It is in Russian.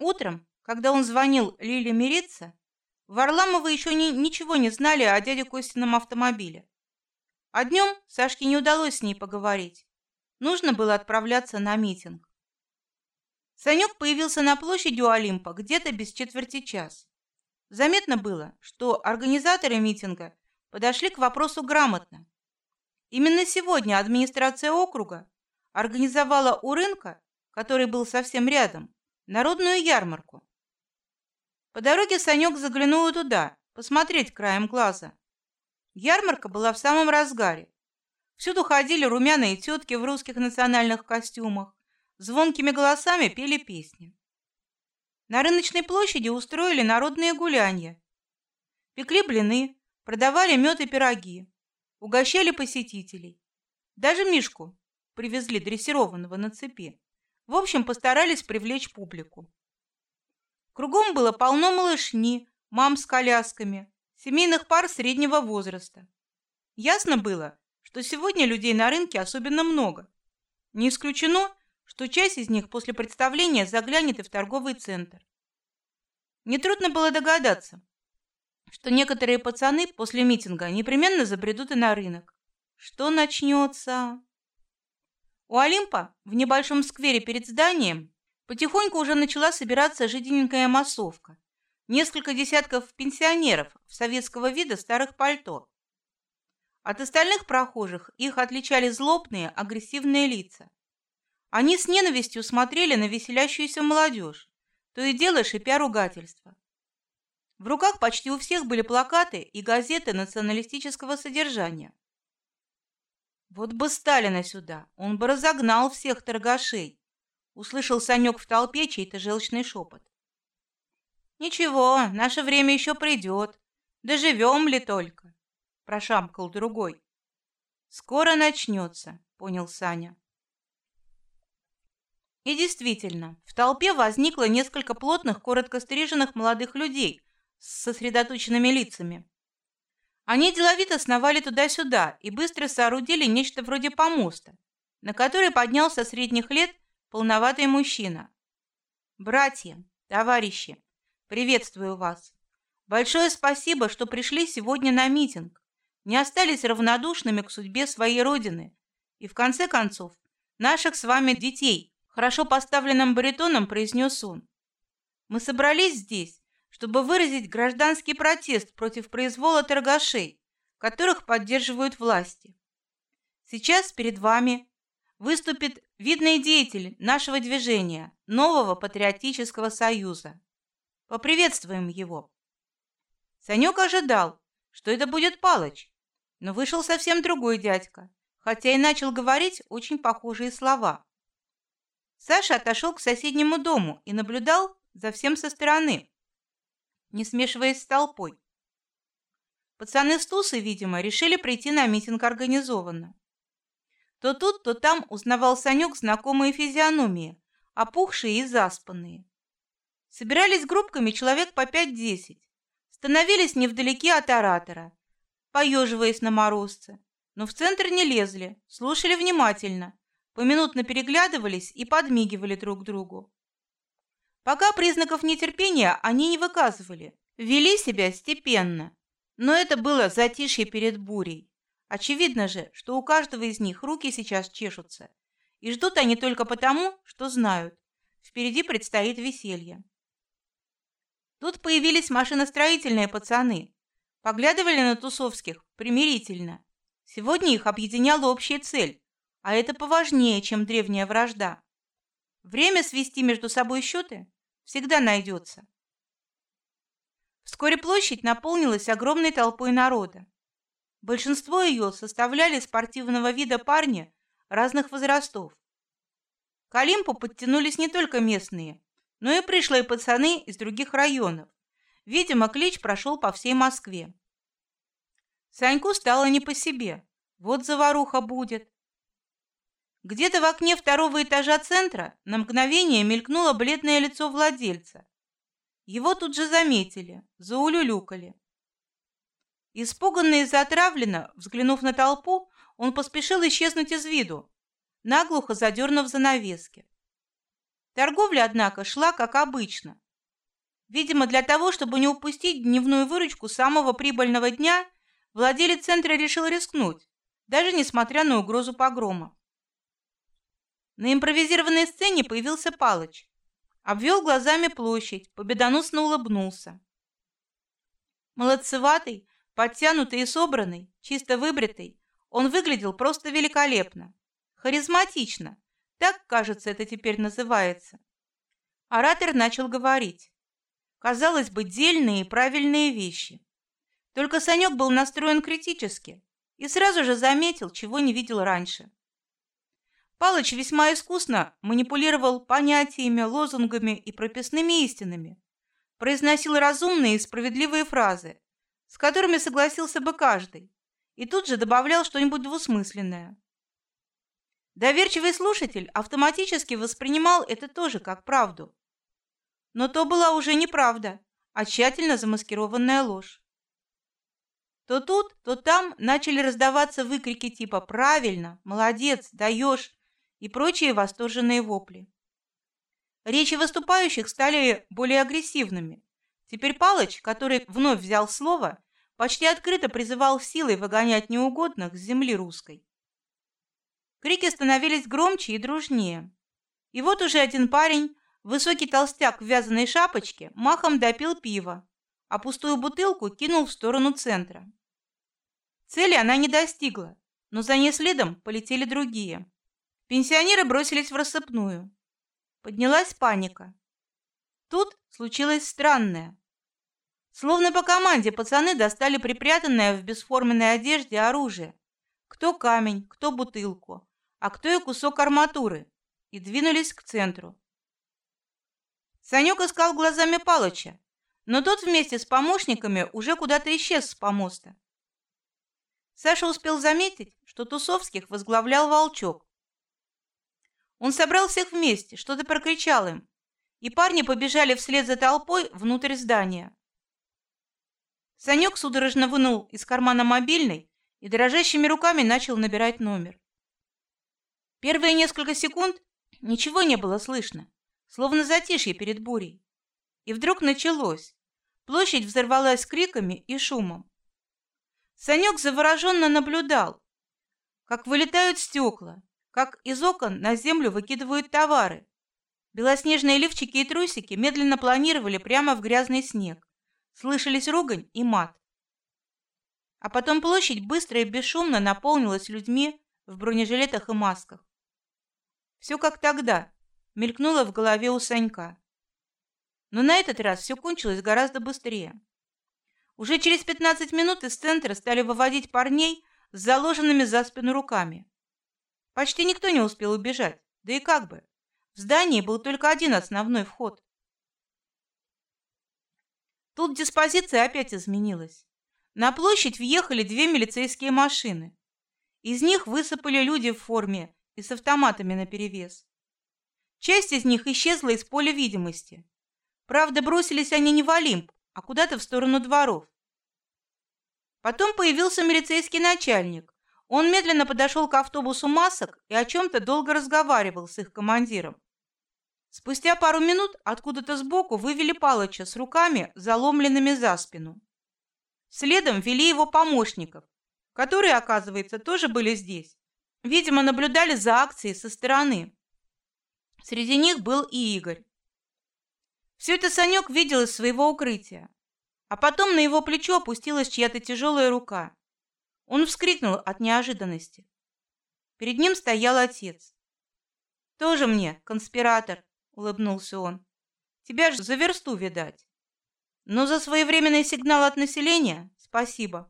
Утром, когда он звонил Лиле мириться, Варламовы еще ни, ничего не знали о дяде Костином автомобиле. А днем Сашке не удалось с ней поговорить. Нужно было отправляться на митинг. Санек появился на площади у Олимпа где-то без четверти час. Заметно было, что организаторы митинга подошли к вопросу грамотно. Именно сегодня администрация округа организовала у рынка, который был совсем рядом, народную ярмарку. По дороге Санек заглянул туда, посмотреть краем глаза. Ярмарка была в самом разгаре. Всюду ходили румяные тетки в русских национальных костюмах, звонкими голосами пели песни. На рыночной площади устроили народные гуляния. Пекли блины, продавали мед и пироги, угощали посетителей. Даже Мишку привезли дрессированного на цепи. В общем, постарались привлечь публику. Кругом было полно малышни, мам с колясками, семейных пар среднего возраста. Ясно было, что сегодня людей на рынке особенно много. Не исключено, что часть из них после представления заглянет и в торговый центр. Нетрудно было догадаться, что некоторые пацаны после митинга непременно забредут и на рынок. Что начнется? У Олимпа в небольшом сквере перед зданием Потихоньку уже начала собираться жиденькая массовка. Несколько десятков пенсионеров в советского вида старых пальто. От остальных прохожих их отличали злобные, агрессивные лица. Они с ненавистью смотрели на веселящуюся молодежь, то и дело шипя ругательства. В руках почти у всех были плакаты и газеты националистического содержания. Вот бы Сталина сюда, он бы разогнал всех торгашей, Услышал Санек в толпе чей-то желчный шепот. Ничего, наше время еще придет. Доживем ли только? Прошамкал другой. Скоро начнется, понял Саня. И действительно, в толпе возникло несколько плотных, коротко стриженных молодых людей с сосредоточенными лицами. Они деловито сновали туда-сюда и быстро соорудили нечто вроде помоста, на который поднялся средних лет полноватый мужчина. Братья, товарищи, приветствую вас. Большое спасибо, что пришли сегодня на митинг. Не остались равнодушными к судьбе своей родины и в конце концов наших с вами детей. Хорошо поставленным баритоном произнес он. Мы собрались здесь, чтобы выразить гражданский протест против произвола торгашей, которых поддерживают власти. Сейчас перед вами выступит видный деятель нашего движения, нового патриотического союза. Поприветствуем его. Санек ожидал, что это будет Палыч, но вышел совсем другой дядька, хотя и начал говорить очень похожие слова. Саша отошел к соседнему дому и наблюдал за всем со стороны, не смешиваясь с толпой. Пацаны с Тусы, видимо, решили прийти на митинг организованно. То тут, то там узнавал Санек знакомые физиономии, опухшие и заспанные. Собирались группками человек по пять-десять, становились невдалеке от оратора, поеживаясь на морозце, но в центр не лезли, слушали внимательно, поминутно переглядывались и подмигивали друг другу. Пока признаков нетерпения они не выказывали, вели себя степенно, но это было затишье перед бурей. Очевидно же, что у каждого из них руки сейчас чешутся, и ждут они только потому, что знают, впереди предстоит веселье. Тут появились машиностроительные пацаны, поглядывали на тусовских примирительно. Сегодня их объединяла общая цель, а это поважнее, чем древняя вражда. Время свести между собой счеты всегда найдется. Вскоре площадь наполнилась огромной толпой народа. Большинство ее составляли спортивного вида парни разных возрастов. К Олимпу подтянулись не только местные, но и пришлые пацаны из других районов. Видимо, клич прошел по всей Москве. Саньку стало не по себе. Вот заваруха будет. Где-то в окне второго этажа центра на мгновение мелькнуло бледное лицо владельца. Его тут же заметили, заулюлюкали. Испуганный и затравленно, взглянув на толпу, он поспешил исчезнуть из виду, наглухо задернув занавески. Торговля, однако, шла как обычно. Видимо, для того, чтобы не упустить дневную выручку самого прибыльного дня, владелец центра решил рискнуть, даже несмотря на угрозу погрома. На импровизированной сцене появился Палыч, обвел глазами площадь, победоносно улыбнулся. Молодцеватый, подтянутый и собранный, чисто выбритый, он выглядел просто великолепно, харизматично, так, кажется, это теперь называется. Оратор начал говорить. Казалось бы, дельные и правильные вещи. Только Санек был настроен критически и сразу же заметил, чего не видел раньше. Палыч весьма искусно манипулировал понятиями, лозунгами и прописными истинами, произносил разумные и справедливые фразы, с которыми согласился бы каждый, и тут же добавлял что-нибудь двусмысленное. Доверчивый слушатель автоматически воспринимал это тоже как правду. Но то была уже не правда, а тщательно замаскированная ложь. То тут, то там начали раздаваться выкрики типа «правильно», «молодец», «даешь» и прочие восторженные вопли. Речи выступающих стали более агрессивными. Теперь Палыч, который вновь взял слово, почти открыто призывал силой выгонять неугодных с земли русской. Крики становились громче и дружнее. И вот уже один парень Высокий толстяк в вязаной шапочке махом допил пиво, а пустую бутылку кинул в сторону центра. Цели она не достигла, но за ней следом полетели другие. Пенсионеры бросились в рассыпную. Поднялась паника. Тут случилось странное. Словно по команде пацаны достали припрятанное в бесформенной одежде оружие. Кто камень, кто бутылку, а кто и кусок арматуры, и двинулись к центру. Санек искал глазами Палыча, но тот вместе с помощниками уже куда-то исчез с помоста. Саша успел заметить, что Тусовских возглавлял Волчок. Он собрал всех вместе, что-то прокричал им, и парни побежали вслед за толпой внутрь здания. Санек судорожно вынул из кармана мобильный и дрожащими руками начал набирать номер. Первые несколько секунд ничего не было слышно словно затишье перед бурей. И вдруг началось. Площадь взорвалась криками и шумом. Санек завороженно наблюдал, как вылетают стекла, как из окон на землю выкидывают товары. Белоснежные лифчики и трусики медленно планировали прямо в грязный снег. Слышались ругань и мат. А потом площадь быстро и бесшумно наполнилась людьми в бронежилетах и масках. Все как тогда, мелькнуло в голове у Санька. Но на этот раз все кончилось гораздо быстрее. Уже через 15 минут из центра стали выводить парней с заложенными за спину руками. Почти никто не успел убежать, да и как бы. В здании был только один основной вход. Тут диспозиция опять изменилась. На площадь въехали две милицейские машины. Из них высыпали люди в форме и с автоматами наперевес. Часть из них исчезла из поля видимости. Правда, бросились они не в Олимп, а куда-то в сторону дворов. Потом появился милицейский начальник. Он медленно подошел к автобусу масок и о чем-то долго разговаривал с их командиром. Спустя пару минут откуда-то сбоку вывели Палыча с руками заломленными за спину. Следом вели его помощников, которые, оказывается, тоже были здесь. Видимо, наблюдали за акцией со стороны. Среди них был и Игорь. Все это Санек видел из своего укрытия. А потом на его плечо опустилась чья-то тяжелая рука. Он вскрикнул от неожиданности. Перед ним стоял отец. Тоже мне конспиратор, улыбнулся он. Тебя же за версту видать. Но за своевременный сигнал от населения спасибо.